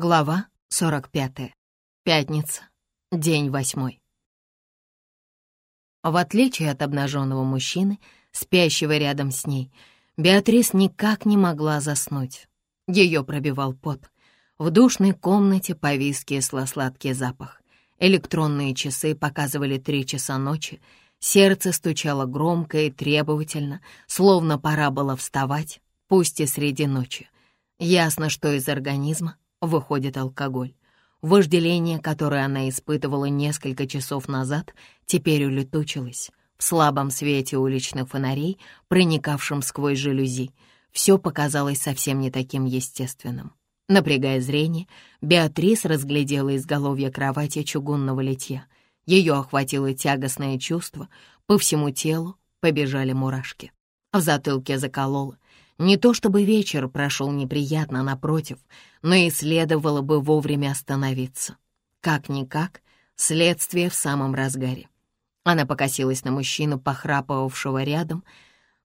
Глава 45. Пятница. День восьмой. В отличие от обнаженного мужчины, спящего рядом с ней, Беатрис никак не могла заснуть. Ее пробивал пот. В душной комнате повис кисло-сладкий запах. Электронные часы показывали три часа ночи. Сердце стучало громко и требовательно, словно пора было вставать, пусть и среди ночи. Ясно, что из организма выходит алкоголь. Вожделение, которое она испытывала несколько часов назад, теперь улетучилось. В слабом свете уличных фонарей, проникавшем сквозь жалюзи, все показалось совсем не таким естественным. Напрягая зрение, Беатрис разглядела изголовье кровати чугунного литья. Ее охватило тягостное чувство, по всему телу побежали мурашки. В затылке закололо, не то чтобы вечер прошел неприятно, напротив, но и следовало бы вовремя остановиться. Как-никак, следствие в самом разгаре. Она покосилась на мужчину, похрапывавшего рядом.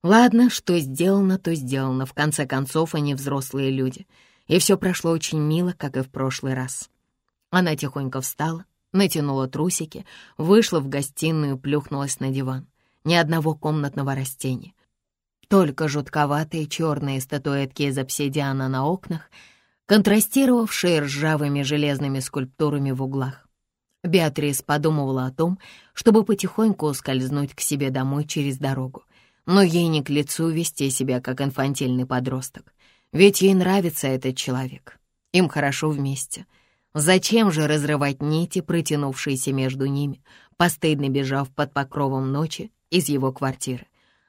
Ладно, что сделано, то сделано. В конце концов, они взрослые люди. И все прошло очень мило, как и в прошлый раз. Она тихонько встала, натянула трусики, вышла в гостиную, плюхнулась на диван. Ни одного комнатного растения. Только жутковатые черные статуэтки из обсидиана на окнах, контрастировавшие ржавыми железными скульптурами в углах. Беатрис подумывала о том, чтобы потихоньку ускользнуть к себе домой через дорогу. Но ей не к лицу вести себя как инфантильный подросток. Ведь ей нравится этот человек. Им хорошо вместе. Зачем же разрывать нити, протянувшиеся между ними, постыдно бежав под покровом ночи из его квартиры?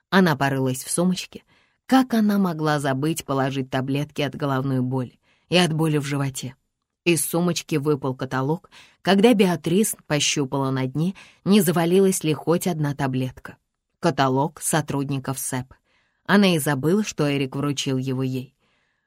Она порылась в сумочке. Как она могла забыть положить таблетки от головной боли и от боли в животе? Из сумочки выпал каталог, когда Беатрис пощупала на дне, не завалилась ли хоть одна таблетка. Каталог сотрудников СЭП. Она и забыла, что Эрик вручил его ей.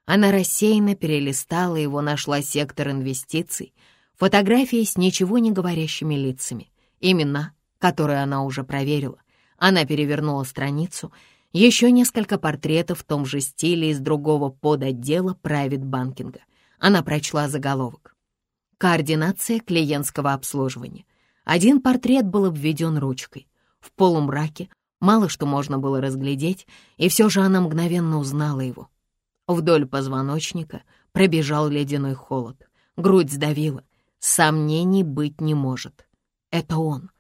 Она рассеянно перелистала его, нашла сектор инвестиций, фотографии с ничего не говорящими лицами, имена, которые она уже проверила, она перевернула страницу. Еще несколько портретов в том же стиле из другого подотдела правит банкинга. Она прочла заголовок. Координация клиентского обслуживания. Один портрет был обведен ручкой. В полумраке мало что можно было разглядеть, и все же она мгновенно узнала его. Вдоль позвоночника пробежал ледяной холод. Грудь сдавила. Сомнений быть не может. Это он,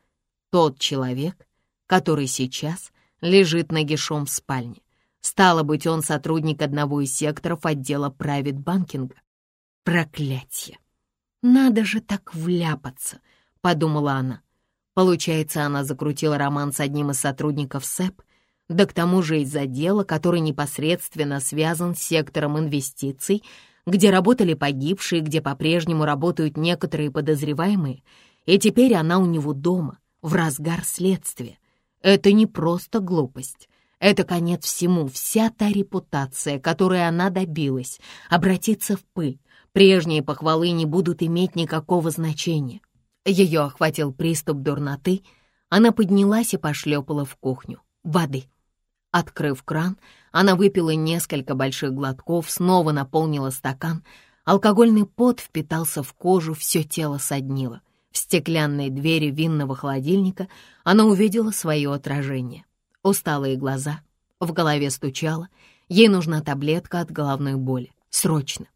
тот человек, который сейчас лежит нагишом в спальне. Стало быть, он сотрудник одного из секторов отдела правит-банкинга. Проклятье! Надо же так вляпаться, подумала она. Получается, она закрутила роман с одним из сотрудников СЭП, да к тому же из-за дела, который непосредственно связан с сектором инвестиций, где работали погибшие, где по-прежнему работают некоторые подозреваемые, и теперь она у него дома, в разгар следствия. Это не просто глупость. Это конец всему, вся та репутация, которой она добилась, обратится в пыль. Прежние похвалы не будут иметь никакого значения. Ее охватил приступ дурноты. Она поднялась и пошлепала в кухню. Воды. Открыв кран, она выпила несколько больших глотков, снова наполнила стакан. Алкогольный пот впитался в кожу, все тело соднило. В стеклянной двери винного холодильника она увидела свое отражение. Усталые глаза, в голове стучало. Ей нужна таблетка от головной боли. Срочно.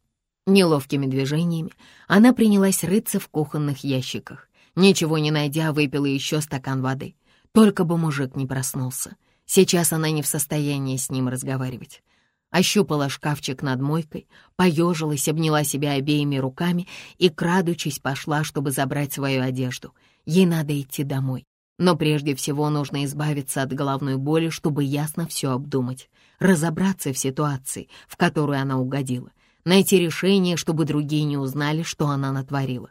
Неловкими движениями она принялась рыться в кухонных ящиках. Ничего не найдя, выпила еще стакан воды. Только бы мужик не проснулся. Сейчас она не в состоянии с ним разговаривать ощупала шкафчик над мойкой, поежилась, обняла себя обеими руками и, крадучись, пошла, чтобы забрать свою одежду. Ей надо идти домой. Но прежде всего нужно избавиться от головной боли, чтобы ясно все обдумать, разобраться в ситуации, в которую она угодила, найти решение, чтобы другие не узнали, что она натворила.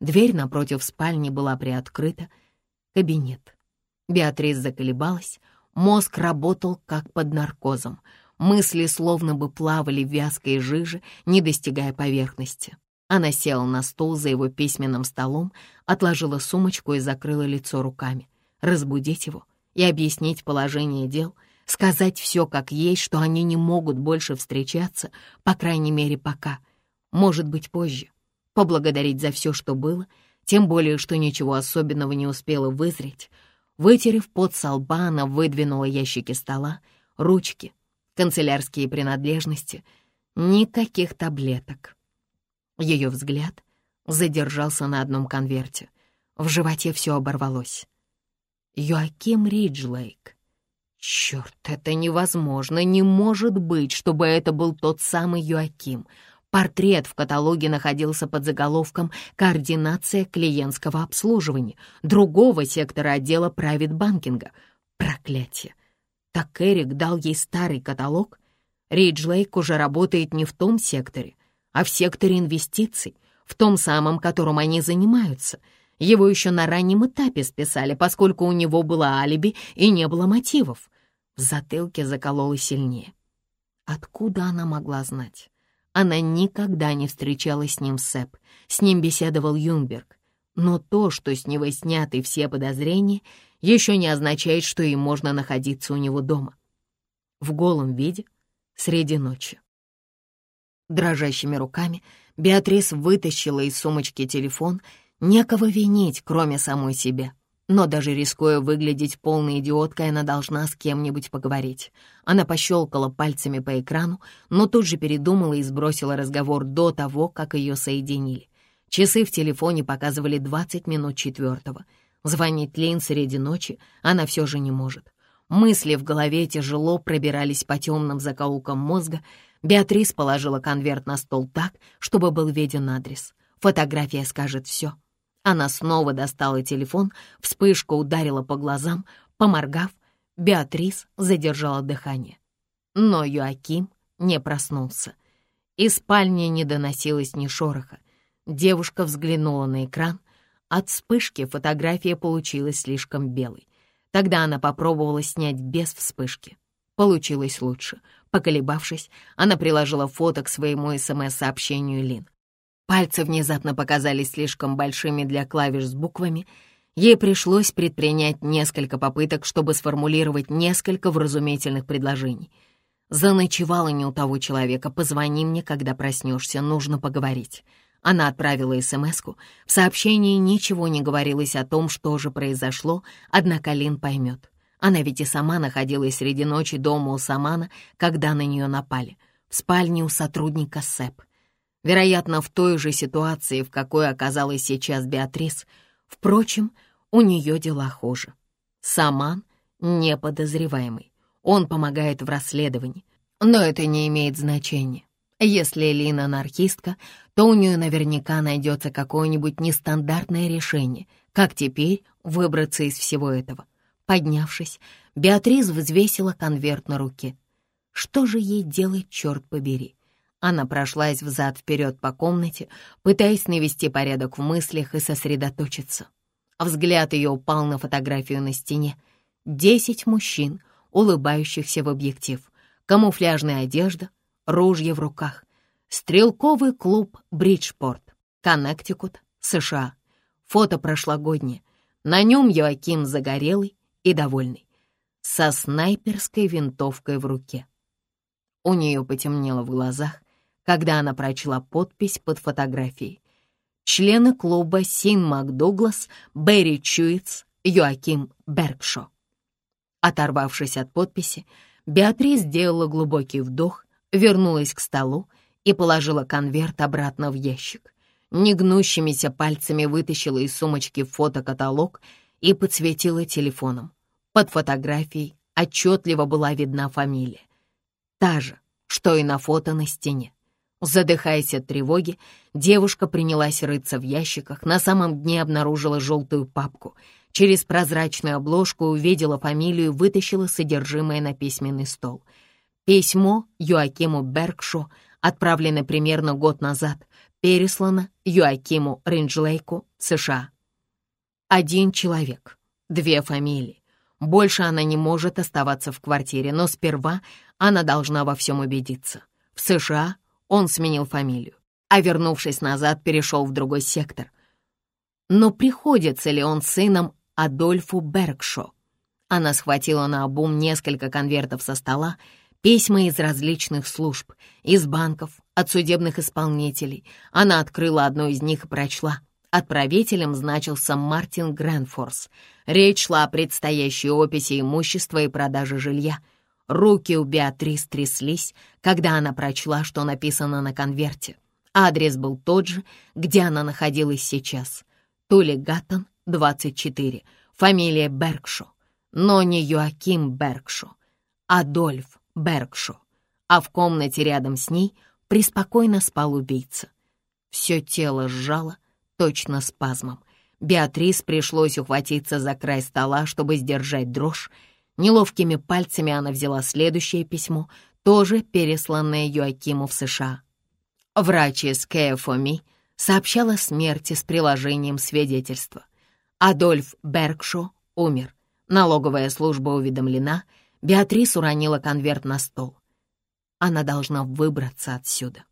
Дверь напротив спальни была приоткрыта. Кабинет. Беатрис заколебалась, мозг работал как под наркозом — Мысли словно бы плавали в вязкой жиже, не достигая поверхности. Она села на стул за его письменным столом, отложила сумочку и закрыла лицо руками. Разбудить его и объяснить положение дел, сказать все как есть, что они не могут больше встречаться, по крайней мере, пока. Может быть, позже. поблагодарить за все, что было, тем более, что ничего особенного не успела вызреть. Вытерев пот со лба, она выдвинула ящики стола, ручки, канцелярские принадлежности, никаких таблеток. Ее взгляд задержался на одном конверте. В животе все оборвалось. Йоаким Риджлейк. Черт, это невозможно, не может быть, чтобы это был тот самый Йоаким. Портрет в каталоге находился под заголовком «Координация клиентского обслуживания» другого сектора отдела правит-банкинга. Проклятие! Так Эрик дал ей старый каталог? Риджлейк уже работает не в том секторе, а в секторе инвестиций, в том самом, которым они занимаются — его еще на раннем этапе списали, поскольку у него было алиби и не было мотивов. В затылке закололо сильнее. Откуда она могла знать? Она никогда не встречалась с ним Сэп. С ним беседовал Юнберг. Но то, что с него сняты все подозрения, еще не означает, что им можно находиться у него дома. В голом виде, среди ночи. Дрожащими руками Беатрис вытащила из сумочки телефон Некого винить, кроме самой себя. Но даже рискуя выглядеть полной идиоткой, она должна с кем-нибудь поговорить. Она пощелкала пальцами по экрану, но тут же передумала и сбросила разговор до того, как ее соединили. Часы в телефоне показывали 20 минут четвертого. Звонить Лейн среди ночи она все же не может. Мысли в голове тяжело пробирались по темным закоулкам мозга. Беатрис положила конверт на стол так, чтобы был виден адрес. Фотография скажет все. Она снова достала телефон, вспышка ударила по глазам, поморгав, Беатрис задержала дыхание. Но Юаким не проснулся. Из спальни не доносилось ни шороха. Девушка взглянула на экран. От вспышки фотография получилась слишком белой. Тогда она попробовала снять без вспышки. Получилось лучше. Поколебавшись, она приложила фото к своему СМС-сообщению Лин. Пальцы внезапно показались слишком большими для клавиш с буквами. Ей пришлось предпринять несколько попыток, чтобы сформулировать несколько вразумительных предложений. «Заночевала не у того человека. Позвони мне, когда проснешься. Нужно поговорить». Она отправила смс -ку. В сообщении ничего не говорилось о том, что же произошло, однако Лин поймет. Она ведь и сама находилась среди ночи дома у Самана, когда на нее напали. В спальне у сотрудника СЭП. Вероятно, в той же ситуации, в какой оказалась сейчас Беатрис. Впрочем, у нее дела хуже. Саман неподозреваемый. Он помогает в расследовании. Но это не имеет значения. Если Лина анархистка, то у нее наверняка найдется какое-нибудь нестандартное решение, как теперь выбраться из всего этого. Поднявшись, Беатрис взвесила конверт на руке. Что же ей делать, черт побери? Она прошлась взад-вперед по комнате, пытаясь навести порядок в мыслях и сосредоточиться. Взгляд ее упал на фотографию на стене. Десять мужчин, улыбающихся в объектив. Камуфляжная одежда, ружья в руках. Стрелковый клуб «Бриджпорт», Коннектикут, США. Фото прошлогоднее. На нем Йоаким загорелый и довольный, со снайперской винтовкой в руке. У нее потемнело в глазах, когда она прочла подпись под фотографией. Члены клуба Син МакДуглас, Берри Чуиц, Йоаким Бергшо. Оторвавшись от подписи, Беатрис сделала глубокий вдох, вернулась к столу и положила конверт обратно в ящик. Негнущимися пальцами вытащила из сумочки фотокаталог и подсветила телефоном. Под фотографией отчетливо была видна фамилия. Та же, что и на фото на стене. Задыхаясь от тревоги, девушка принялась рыться в ящиках, на самом дне обнаружила желтую папку. Через прозрачную обложку увидела фамилию вытащила содержимое на письменный стол. Письмо Юакиму Бергшо, отправленное примерно год назад, переслано Юакиму Ринджлейку, США. Один человек, две фамилии. Больше она не может оставаться в квартире, но сперва она должна во всем убедиться. В США он сменил фамилию, а вернувшись назад, перешел в другой сектор. Но приходится ли он сыном Адольфу Бергшо? Она схватила на обум несколько конвертов со стола, письма из различных служб, из банков, от судебных исполнителей. Она открыла одну из них и прочла. Отправителем значился Мартин Грэнфорс. Речь шла о предстоящей описи имущества и продаже жилья. Руки у Беатрис тряслись, когда она прочла, что написано на конверте. Адрес был тот же, где она находилась сейчас. Тули Гаттон, 24, фамилия Бергшо, но не Йоаким Бергшо, Адольф Бергшо, а в комнате рядом с ней преспокойно спал убийца. Все тело сжало, точно спазмом. Беатрис пришлось ухватиться за край стола, чтобы сдержать дрожь. Неловкими пальцами она взяла следующее письмо, тоже пересланное Юакиму в США. Врач из КФОМИ сообщал о смерти с приложением свидетельства. Адольф Бергшо умер. Налоговая служба уведомлена. Беатрис уронила конверт на стол. Она должна выбраться отсюда.